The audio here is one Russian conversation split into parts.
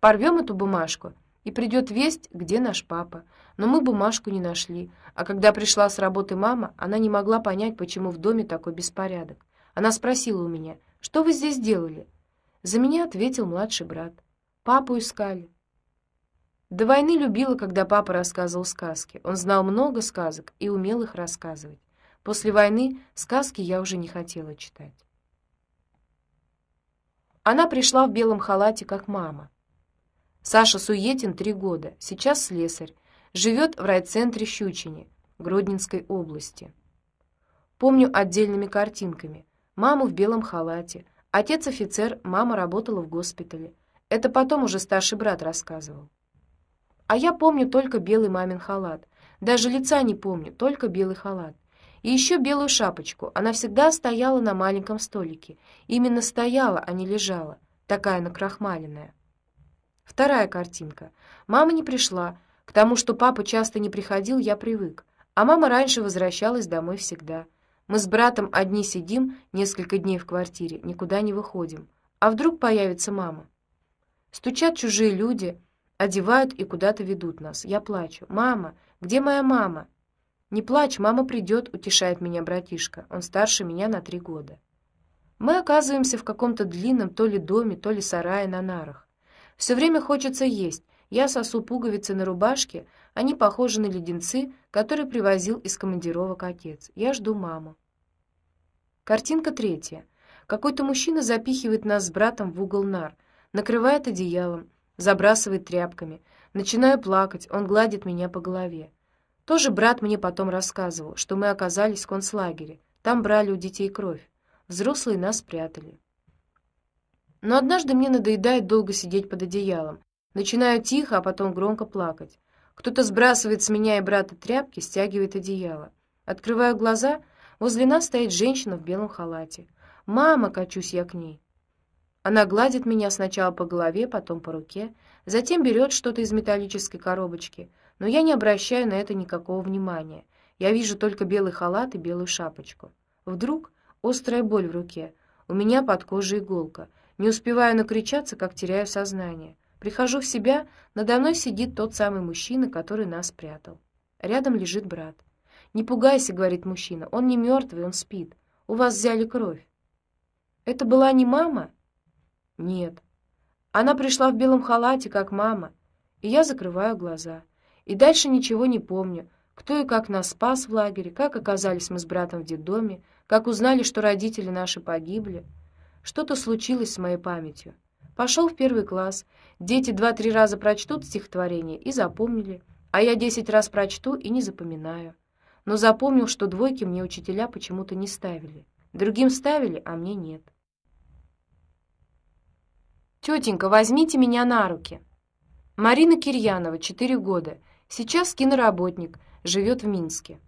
Порвем эту бумажку, и придет весть, где наш папа. Но мы бумажку не нашли. А когда пришла с работы мама, она не могла понять, почему в доме такой беспорядок. Она спросила у меня, что вы здесь делали? За меня ответил младший брат. Папу искали. До войны любила, когда папа рассказывал сказки. Он знал много сказок и умел их рассказывать. После войны сказки я уже не хотела читать. Она пришла в белом халате, как мама. Саша Суетин три года, сейчас слесарь, живет в райцентре Щучине, Гродненской области. Помню отдельными картинками. Маму в белом халате, отец офицер, мама работала в госпитале. Это потом уже старший брат рассказывал. А я помню только белый мамин халат. Даже лица не помню, только белый халат. И еще белую шапочку. Она всегда стояла на маленьком столике. Именно стояла, а не лежала. Такая накрахмаленная. Вторая картинка. Мама не пришла. К тому, что папа часто не приходил, я привык. А мама раньше возвращалась домой всегда. Мы с братом одни сидим несколько дней в квартире, никуда не выходим. А вдруг появится мама? Стучат чужие люди, одевают и куда-то ведут нас. Я плачу. «Мама! Где моя мама?» «Не плачь, мама придет», — утешает меня братишка. Он старше меня на три года. Мы оказываемся в каком-то длинном то ли доме, то ли сарае на нарах. Все время хочется есть. Я сосу пуговицы на рубашке, они похожи на леденцы, которые привозил из командировок отец. Я жду маму. Картинка третья. Какой-то мужчина запихивает нас с братом в угол нар, накрывает одеялом, забрасывает тряпками. Начинаю плакать, он гладит меня по голове. Тоже брат мне потом рассказывал, что мы оказались в концлагере. Там брали у детей кровь. Взрослые нас спрятали. Но однажды мне надоедает долго сидеть под одеялом. Начинаю тихо, а потом громко плакать. Кто-то сбрасывает с меня и брата тряпки, стягивает одеяло. Открываю глаза, возле нас стоит женщина в белом халате. «Мама!» — качусь я к ней. Она гладит меня сначала по голове, потом по руке, затем берет что-то из металлической коробочки, но я не обращаю на это никакого внимания. Я вижу только белый халат и белую шапочку. Вдруг острая боль в руке. У меня под кожей иголка. Не успеваю накричаться, как теряю сознание. Прихожу в себя, надо мной сидит тот самый мужчина, который нас прятал. Рядом лежит брат. «Не пугайся», — говорит мужчина, — «он не мертвый, он спит. У вас взяли кровь». «Это была не мама?» Нет. Она пришла в белом халате, как мама, и я закрываю глаза. И дальше ничего не помню, кто и как нас спас в лагере, как оказались мы с братом в детдоме, как узнали, что родители наши погибли. Что-то случилось с моей памятью. Пошел в первый класс. Дети два-три раза прочтут стихотворение и запомнили, а я десять раз прочту и не запоминаю. Но запомнил, что двойки мне учителя почему-то не ставили. Другим ставили, а мне нет. Тетенька, возьмите меня на руки. Марина Кирьянова, 4 года. Сейчас киноработник, живет в Минске.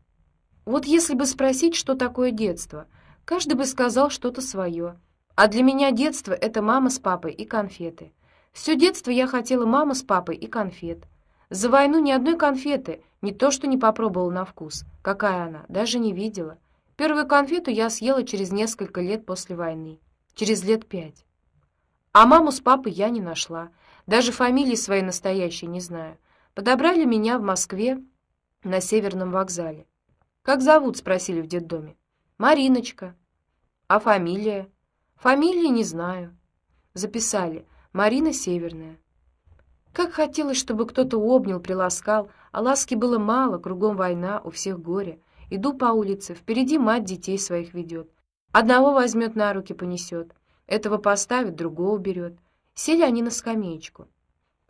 Вот если бы спросить, что такое детство, каждый бы сказал что-то свое. А для меня детство — это мама с папой и конфеты. Все детство я хотела маму с папой и конфет. За войну ни одной конфеты, не то что не попробовала на вкус. Какая она, даже не видела. Первую конфету я съела через несколько лет после войны. Через лет пять. А маму с папой я не нашла. Даже фамилии своей настоящей не знаю. Подобрали меня в Москве на Северном вокзале. «Как зовут?» — спросили в детдоме. «Мариночка». «А фамилия?» «Фамилии не знаю». Записали. «Марина Северная». Как хотелось, чтобы кто-то обнял, приласкал, а ласки было мало, кругом война, у всех горе. Иду по улице, впереди мать детей своих ведет. Одного возьмет на руки, понесет. Этого поставит, другого берет. Сели они на скамеечку.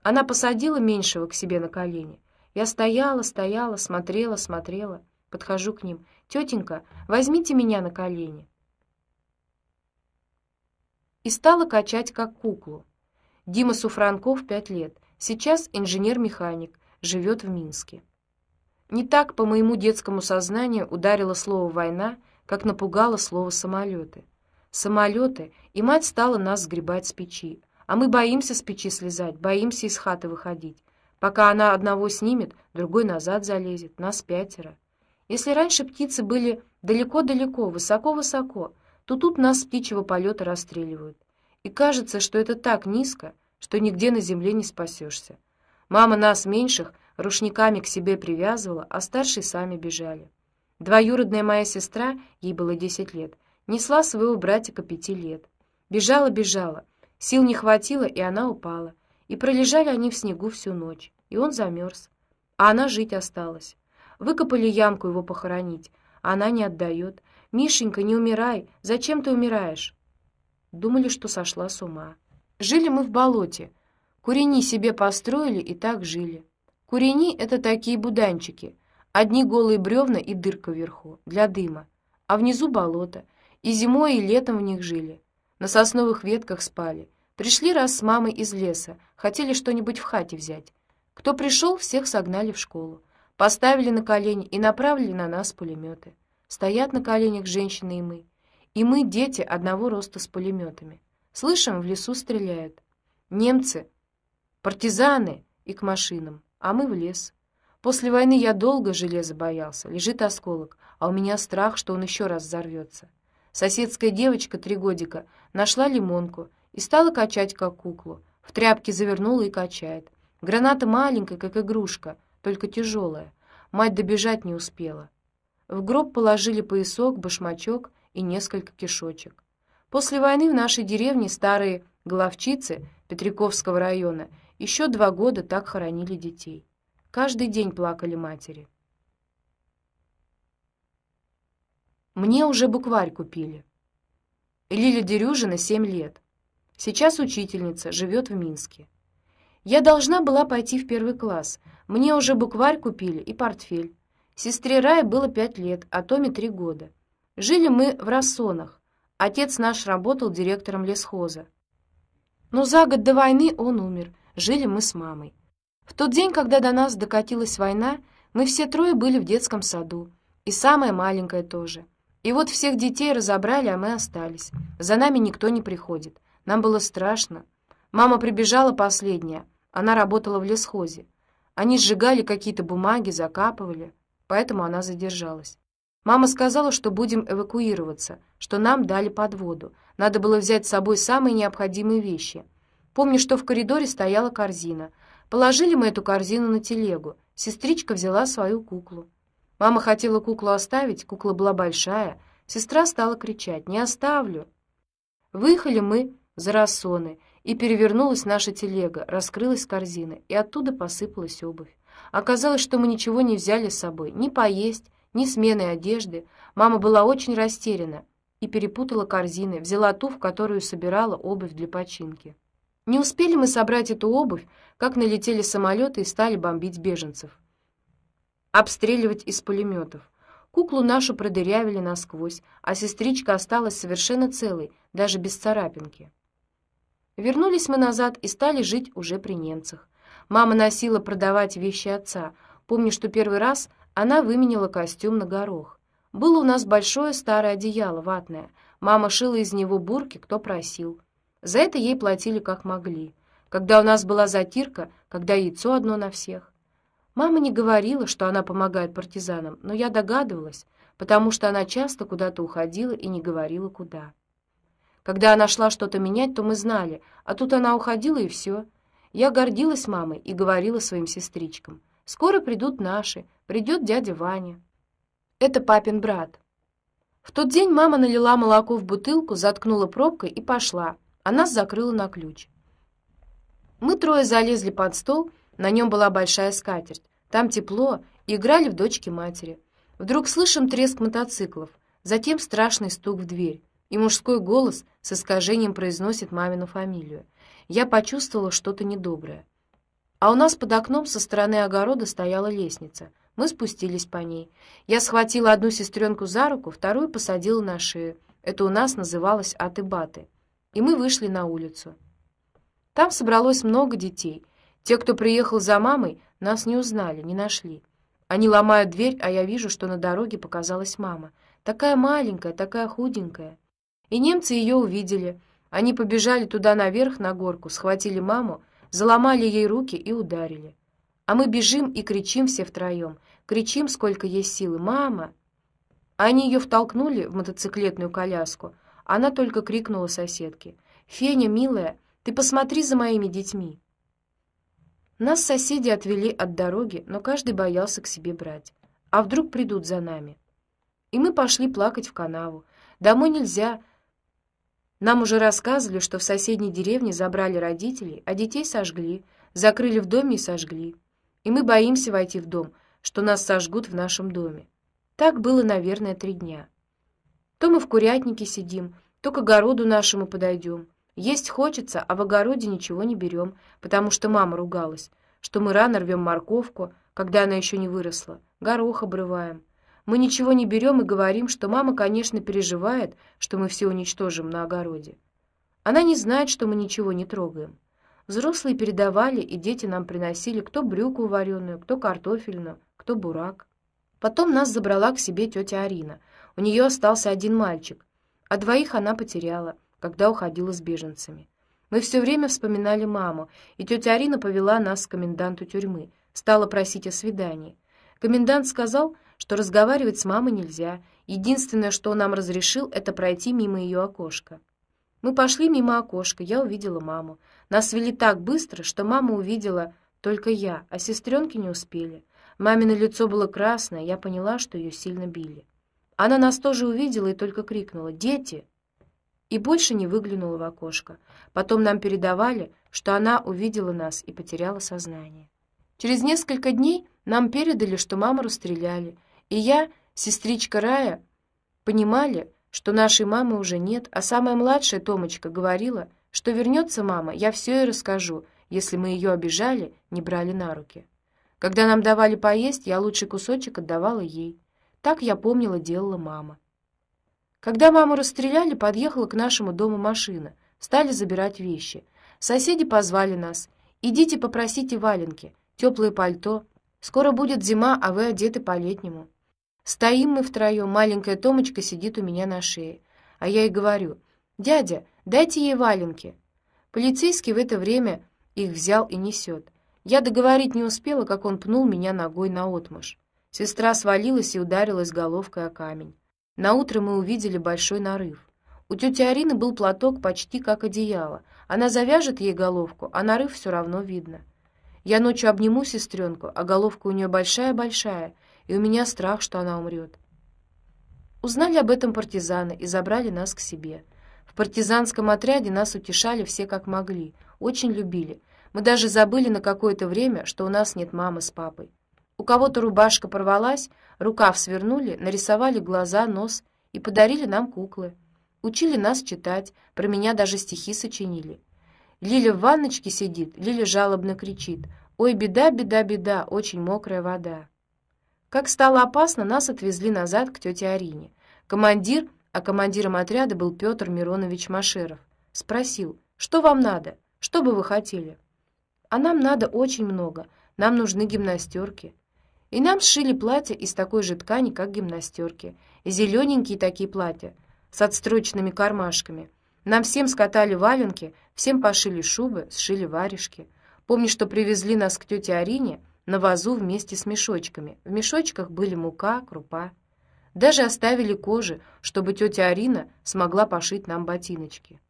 Она посадила меньшего к себе на колени. Я стояла, стояла, смотрела, смотрела. Подхожу к ним. «Тетенька, возьмите меня на колени». И стала качать, как куклу. Дима Суфранков, пять лет. Сейчас инженер-механик, живет в Минске. Не так по моему детскому сознанию ударило слово «война», как напугало слово «самолеты» самолеты, и мать стала нас сгребать с печи. А мы боимся с печи слезать, боимся из хаты выходить. Пока она одного снимет, другой назад залезет, нас пятеро. Если раньше птицы были далеко-далеко, высоко-высоко, то тут нас с птичьего полета расстреливают. И кажется, что это так низко, что нигде на земле не спасешься. Мама нас, меньших, рушниками к себе привязывала, а старшие сами бежали. Двоюродная моя сестра, ей было десять лет, несла своего братика пяти лет. Бежала, бежала, сил не хватило, и она упала. И пролежали они в снегу всю ночь, и он замерз. А она жить осталась. Выкопали ямку его похоронить, а она не отдает. «Мишенька, не умирай! Зачем ты умираешь?» Думали, что сошла с ума. Жили мы в болоте. Курени себе построили и так жили. Курени — это такие буданчики. Одни голые бревна и дырка вверху, для дыма. А внизу болото. И зимой, и летом в них жили. На сосновых ветках спали. Пришли раз с мамой из леса, хотели что-нибудь в хате взять. Кто пришел, всех согнали в школу. Поставили на колени и направили на нас пулеметы. Стоят на коленях женщины и мы. И мы, дети, одного роста с пулеметами. Слышим, в лесу стреляют. Немцы, партизаны и к машинам, а мы в лес. После войны я долго железа боялся. Лежит осколок, а у меня страх, что он еще раз взорвется. Соседская девочка, три годика, нашла лимонку и стала качать, как куклу. В тряпке завернула и качает. Граната маленькая, как игрушка, только тяжелая. Мать добежать не успела. В гроб положили поясок, башмачок и несколько кишочек. После войны в нашей деревне старые головчицы Петриковского района еще два года так хоронили детей. Каждый день плакали матери. Мне уже букварь купили. Лиля Дерюжина семь лет. Сейчас учительница, живет в Минске. Я должна была пойти в первый класс. Мне уже букварь купили и портфель. Сестре Рае было пять лет, а Томе три года. Жили мы в Рассонах. Отец наш работал директором лесхоза. Но за год до войны он умер. Жили мы с мамой. В тот день, когда до нас докатилась война, мы все трое были в детском саду. И самая маленькая тоже. И вот всех детей разобрали, а мы остались. За нами никто не приходит. Нам было страшно. Мама прибежала последняя. Она работала в лесхозе. Они сжигали какие-то бумаги, закапывали поэтому она задержалась. Мама сказала, что будем эвакуироваться, что нам дали подводу. Надо было взять с собой самые необходимые вещи. Помню, что в коридоре стояла корзина. Положили мы эту корзину на телегу. Сестричка взяла свою куклу. Мама хотела куклу оставить, кукла была большая. Сестра стала кричать «Не оставлю!». Выехали мы за рассоны, и перевернулась наша телега, раскрылась корзина, и оттуда посыпалась обувь. Оказалось, что мы ничего не взяли с собой, ни поесть, ни смены одежды. Мама была очень растеряна и перепутала корзины, взяла ту, в которую собирала обувь для починки. Не успели мы собрать эту обувь, как налетели самолеты и стали бомбить беженцев. Обстреливать из пулеметов. Куклу нашу продырявили насквозь, а сестричка осталась совершенно целой, даже без царапинки. Вернулись мы назад и стали жить уже при немцах. Мама носила продавать вещи отца. Помню, что первый раз она выменила костюм на горох. Было у нас большое старое одеяло ватное. Мама шила из него бурки, кто просил. За это ей платили как могли. Когда у нас была затирка, когда яйцо одно на всех. Мама не говорила, что она помогает партизанам, но я догадывалась, потому что она часто куда-то уходила и не говорила куда. Когда она шла что-то менять, то мы знали, а тут она уходила и все — я гордилась мамой и говорила своим сестричкам: "Скоро придут наши, придет дядя Ваня. Это папин брат". В тот день мама налила молоко в бутылку, заткнула пробкой и пошла. А нас закрыла на ключ. Мы трое залезли под стол, на нем была большая скатерть. Там тепло, играли в дочки матери. Вдруг слышим треск мотоциклов, затем страшный стук в дверь, и мужской голос с искажением произносит мамину фамилию я почувствовала что-то недоброе. А у нас под окном со стороны огорода стояла лестница. Мы спустились по ней. Я схватила одну сестренку за руку, вторую посадила на шею. Это у нас называлось аты-баты. И мы вышли на улицу. Там собралось много детей. Те, кто приехал за мамой, нас не узнали, не нашли. Они ломают дверь, а я вижу, что на дороге показалась мама. Такая маленькая, такая худенькая. И немцы ее увидели. Они побежали туда наверх, на горку, схватили маму, заломали ей руки и ударили. А мы бежим и кричим все втроем. Кричим, сколько есть силы. «Мама!» Они ее втолкнули в мотоциклетную коляску. Она только крикнула соседке. «Феня, милая, Ты посмотри за моими детьми. Нас соседи отвели от дороги, но каждый боялся к себе брать. А вдруг придут за нами? И мы пошли плакать в канаву. Домой нельзя. Нам уже рассказывали, что в соседней деревне забрали родителей, а детей сожгли, закрыли в доме и сожгли. И мы боимся войти в дом, что нас сожгут в нашем доме. Так было, наверное, три дня. То мы в курятнике сидим, то к огороду нашему подойдем. Есть хочется, а в огороде ничего не берем, потому что мама ругалась, что мы рано рвем морковку, когда она еще не выросла, горох обрываем. Мы ничего не берем и говорим, что мама, конечно, переживает, что мы все уничтожим на огороде. Она не знает, что мы ничего не трогаем. Взрослые передавали, и дети нам приносили кто брюку вареную, кто картофельную, кто бурак. Потом нас забрала к себе тетя Арина. У нее остался один мальчик, а двоих она потеряла, когда уходила с беженцами. Мы все время вспоминали маму, и тетя Арина повела нас к коменданту тюрьмы, стала просить о свидании. Комендант сказал, что разговаривать с мамой нельзя. Единственное, что он нам разрешил, это пройти мимо ее окошка. Мы пошли мимо окошка, я увидела маму. Нас вели так быстро, что мама увидела только я, а сестренки не успели. Мамино лицо было красное, я поняла, что ее сильно били. Она нас тоже увидела и только крикнула «Дети!» и больше не выглянула в окошко. Потом нам передавали, что она увидела нас и потеряла сознание. Через несколько дней нам передали, что маму расстреляли, и я, сестричка Рая, понимали, что нашей мамы уже нет, а самая младшая Томочка говорила, что вернется мама, я все ей расскажу, если мы ее обижали, не брали на руки. Когда нам давали поесть, я лучший кусочек отдавала ей. Так я помнила, делала мама. Когда маму расстреляли, подъехала к нашему дому машина. Стали забирать вещи. Соседи позвали нас. «Идите попросите валенки, теплое пальто. Скоро будет зима, а вы одеты по-летнему». Стоим мы втроем, маленькая Томочка сидит у меня на шее. А я ей говорю, «Дядя, дайте ей валенки». Полицейский в это время их взял и несет. Я договорить не успела, как он пнул меня ногой наотмашь. Сестра свалилась и ударилась головкой о камень. На утро мы увидели большой нарыв. У тети Арины был платок почти как одеяло. Она завяжет ей головку, а нарыв все равно видно. Я ночью обниму сестренку, а головка у нее большая-большая, и у меня страх, что она умрет. Узнали об этом партизаны и забрали нас к себе. В партизанском отряде нас утешали все как могли, очень любили, мы даже забыли на какое-то время, что у нас нет мамы с папой. У кого-то рубашка порвалась, рукав свернули, нарисовали глаза, нос и подарили нам куклы. Учили нас читать, про меня даже стихи сочинили. Лиля в ванночке сидит, Лиля жалобно кричит. «Ой, беда, беда, беда, очень мокрая вода». Как стало опасно, нас отвезли назад к тете Арине. Командир, а командиром отряда был Петр Миронович Машеров, спросил, что вам надо, что бы вы хотели? А нам надо очень много. Нам нужны гимнастерки. И нам сшили платья из такой же ткани, как гимнастерки. Зелененькие такие платья с отстроченными кармашками. Нам всем скатали валенки, всем пошили шубы, сшили варежки. Помню, что привезли нас к тете Арине на вазу вместе с мешочками. В мешочках были мука, крупа. Даже оставили кожи, чтобы тетя Арина смогла пошить нам ботиночки.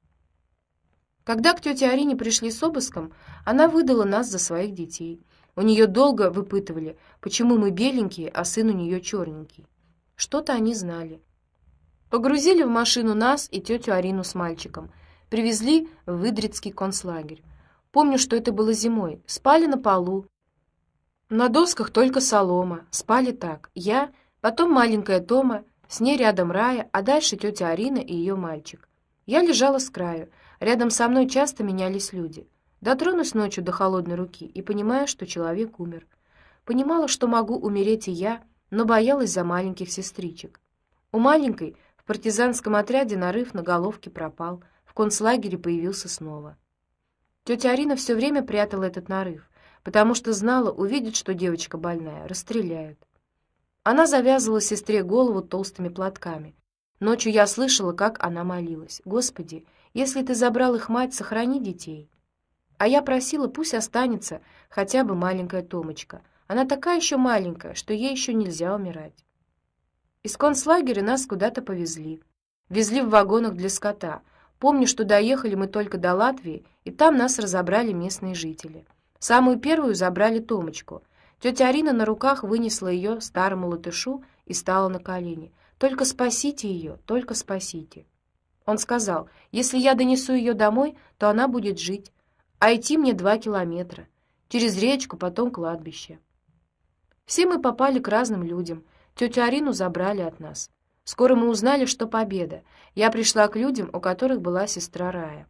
Когда к тете Арине пришли с обыском, она выдала нас за своих детей. У нее долго выпытывали, почему мы беленькие, а сын у нее черненький. Что-то они знали. Погрузили в машину нас и тетю Арину с мальчиком. Привезли в Выдрицкий концлагерь. Помню, что это было зимой. Спали на полу. На досках только солома. Спали так. Я, потом маленькая Тома, с ней рядом Рая, а дальше тетя Арина и ее мальчик. Я лежала с краю. Рядом со мной часто менялись люди. Дотронусь ночью до холодной руки и понимаю, что человек умер. Понимала, что могу умереть и я, но боялась за маленьких сестричек. У маленькой в партизанском отряде нарыв на головке пропал, в концлагере появился снова. Тетя Арина все время прятала этот нарыв, потому что знала, увидит, что девочка больная, расстреляют. Она завязывала сестре голову толстыми платками. Ночью я слышала, как она молилась. «Господи, если ты забрал их мать, сохрани детей. А я просила, пусть останется хотя бы маленькая Томочка. Она такая еще маленькая, что ей еще нельзя умирать. Из концлагеря нас куда-то повезли. Везли в вагонах для скота. Помню, что доехали мы только до Латвии, и там нас разобрали местные жители. Самую первую забрали Томочку. Тетя Арина на руках вынесла ее старому латышу и стала на колени. «Только спасите ее, только спасите». Он сказал, «Если я донесу ее домой, то она будет жить, а идти мне два километра. Через речку, потом кладбище». Все мы попали к разным людям. Тетю Арину забрали от нас. Скоро мы узнали, что победа. Я пришла к людям, у которых была сестра Рая.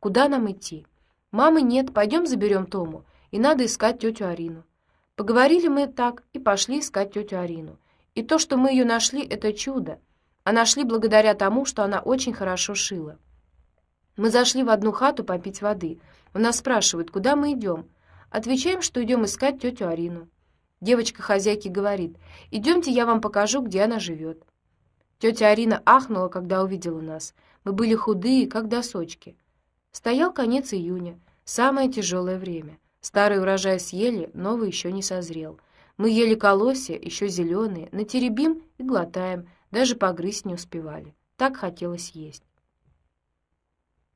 Куда нам идти? Мамы нет, пойдем заберем Тому, и надо искать тетю Арину. Поговорили мы так и пошли искать тетю Арину. И то, что мы ее нашли, это чудо. А нашли благодаря тому, что она очень хорошо шила. Мы зашли в одну хату попить воды. У нас спрашивают, куда мы идем. Отвечаем, что идем искать тетю Арину. Девочка хозяйки говорит: "Идемте, я вам покажу, где она живет». Тетя Арина ахнула, когда увидела нас. Мы были худые, как досочки. Стоял конец июня, самое тяжелое время. Старый урожай съели, новый еще не созрел. Мы ели колосья, еще зеленые, натеребим и глотаем, даже погрызть не успевали. Так хотелось есть.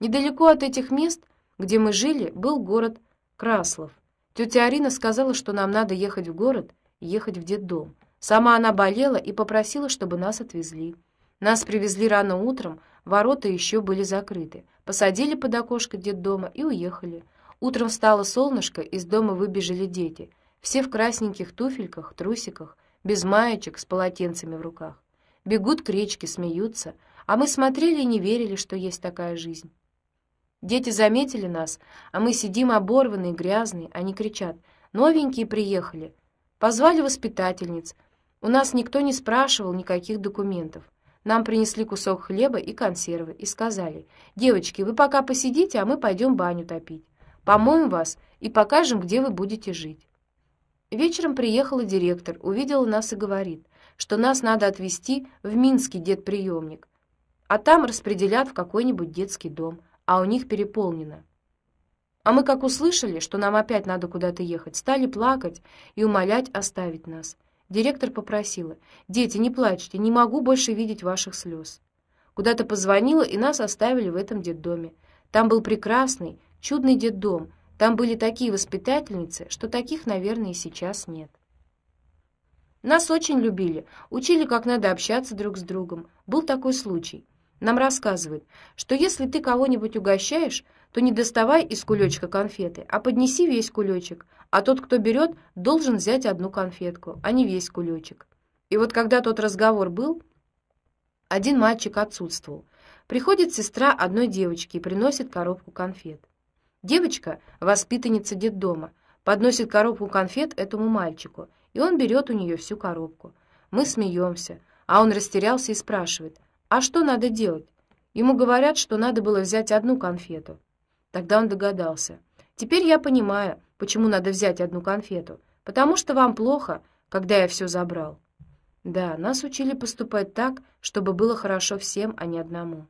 Недалеко от этих мест, где мы жили, был город Краслов. Тетя Арина сказала, что нам надо ехать в город ехать в детдом. Сама она болела и попросила, чтобы нас отвезли. Нас привезли рано утром, ворота еще были закрыты. Посадили под окошко детдома и уехали. Утром встало солнышко, из дома выбежали дети, все в красненьких туфельках, трусиках, без маечек, с полотенцами в руках. Бегут к речке, смеются, а мы смотрели и не верили, что есть такая жизнь. Дети заметили нас, а мы сидим оборванные, грязные, они кричат: "Новенькие приехали!" Позвали воспитательниц. У нас никто не спрашивал никаких документов. Нам принесли кусок хлеба и консервы и сказали: "Девочки, вы пока посидите, а мы пойдем баню топить. Помоем вас и покажем, где вы будете жить". Вечером приехала директор, увидела нас и говорит, что нас надо отвезти в Минский детприемник, а там распределят в какой-нибудь детский дом, а у них переполнено. А мы, как услышали, что нам опять надо куда-то ехать, стали плакать и умолять оставить нас. Директор попросила: "Дети, не плачьте, не могу больше видеть ваших слез". Куда-то позвонила, и нас оставили в этом детдоме. Там был прекрасный, чудный детдом. Там были такие воспитательницы, что таких, наверное, и сейчас нет. Нас очень любили, учили, как надо общаться друг с другом. Был такой случай. Нам рассказывают, что если ты кого-нибудь угощаешь, то не доставай из кулечка конфеты, а поднеси весь кулечек, а тот, кто берет, должен взять одну конфетку, а не весь кулечек. И вот когда тот разговор был, один мальчик отсутствовал. Приходит сестра одной девочки и приносит коробку конфет. Девочка, воспитанница детдома, подносит коробку конфет этому мальчику, и он берет у нее всю коробку. Мы смеемся, а он растерялся и спрашивает: "А что надо делать?" Ему говорят, что надо было взять одну конфету. Тогда он догадался. Теперь я понимаю, почему надо взять одну конфету, потому что вам плохо, когда я все забрал. Да, нас учили поступать так, чтобы было хорошо всем, а не одному.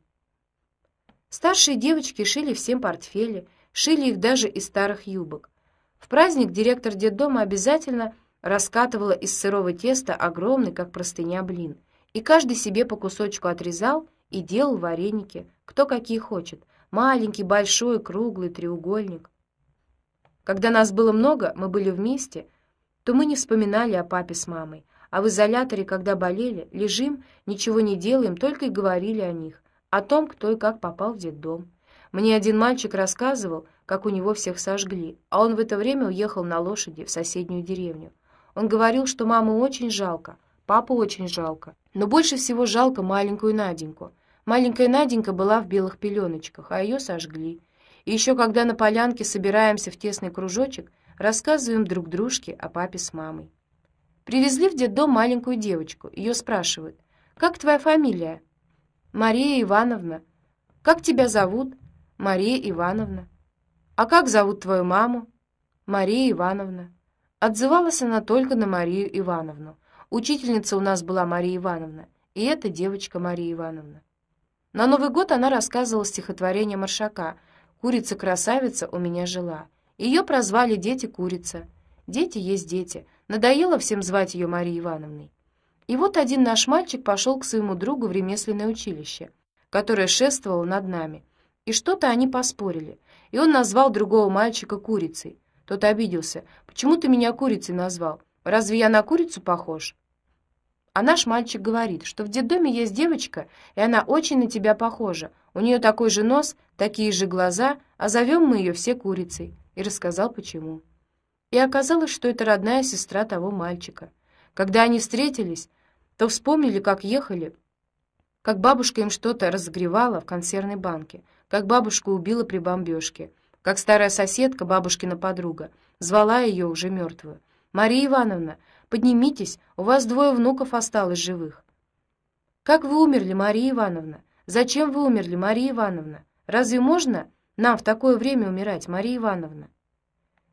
Старшие девочки шили всем портфели, шили их даже из старых юбок. В праздник директор детдома обязательно раскатывала из сырого теста огромный, как простыня, блин, и каждый себе по кусочку отрезал и делал вареники, кто какие хочет: маленький, большой, круглый, треугольник. Когда нас было много, мы были вместе, то мы не вспоминали о папе с мамой, а в изоляторе, когда болели, лежим, ничего не делаем, только и говорили о них, о том, кто и как попал в детдом. Мне один мальчик рассказывал, как у него всех сожгли, а он в это время уехал на лошади в соседнюю деревню. Он говорил, что маму очень жалко, папу очень жалко, но больше всего жалко маленькую Наденьку. Маленькая Наденька была в белых пеленочках, а ее сожгли. И еще когда на полянке собираемся в тесный кружочек, рассказываем друг дружке о папе с мамой. Привезли в детдом маленькую девочку. Ее спрашивают: "Как твоя фамилия?" "Мария Ивановна". "Как тебя зовут?" "Мария Ивановна". "А как зовут твою маму?" "Мария Ивановна". Отзывалась она только на Марию Ивановну. Учительница у нас была Мария Ивановна, и эта девочка Мария Ивановна. На Новый год она рассказывала стихотворение Маршака Курица-красавица у меня жила. Ее прозвали дети Курица. Дети есть дети. Надоело всем звать ее Марией Ивановной. И вот один наш мальчик пошел к своему другу в ремесленное училище, которое шествовало над нами. И что-то они поспорили, и он назвал другого мальчика курицей. Тот обиделся. «Почему ты меня курицей назвал? Разве я на курицу похож?» А наш мальчик говорит, что в детдоме есть девочка, и она очень на тебя похожа. У нее такой же нос, такие же глаза, а зовем мы ее все курицей. И рассказал, почему. И оказалось, что это родная сестра того мальчика. Когда они встретились, то вспомнили, как ехали, как бабушка им что-то разогревала в консервной банке, как бабушку убила при бомбежке, как старая соседка, бабушкина подруга, звала ее уже мертвую. «Мария Ивановна, поднимитесь, у вас двое внуков осталось живых». «Как вы умерли, Мария Ивановна? Зачем вы умерли, Мария Ивановна? Разве можно нам в такое время умирать, Мария Ивановна?»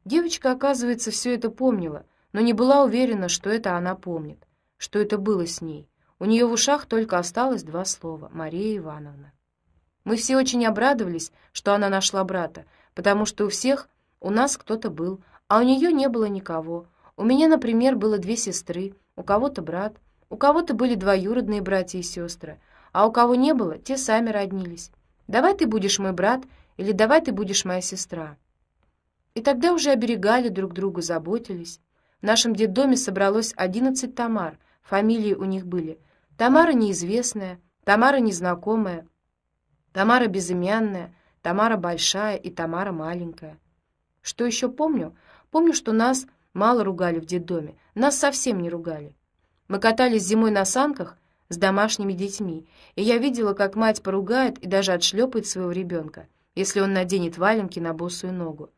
Девочка, оказывается, все это помнила, но не была уверена, что это она помнит, что это было с ней. У нее в ушах только осталось два слова «Мария Ивановна». Мы все очень обрадовались, что она нашла брата, потому что у всех у нас кто-то был, а у нее не было никого. У меня, например, было две сестры, у кого-то брат, у кого-то были двоюродные братья и сестры, а у кого не было, те сами роднились. «Давай ты будешь мой брат» или «давай ты будешь моя сестра». И тогда уже оберегали друг друга, заботились. В нашем детдоме собралось одиннадцать Тамар, фамилии у них были. Тамара неизвестная, Тамара незнакомая, Тамара безымянная, Тамара большая и Тамара маленькая. Что еще помню? Помню, что нас мало ругали в детдоме, нас совсем не ругали. Мы катались зимой на санках с домашними детьми, и я видела, как мать поругает и даже отшлепает своего ребенка, если он наденет валенки на босую ногу.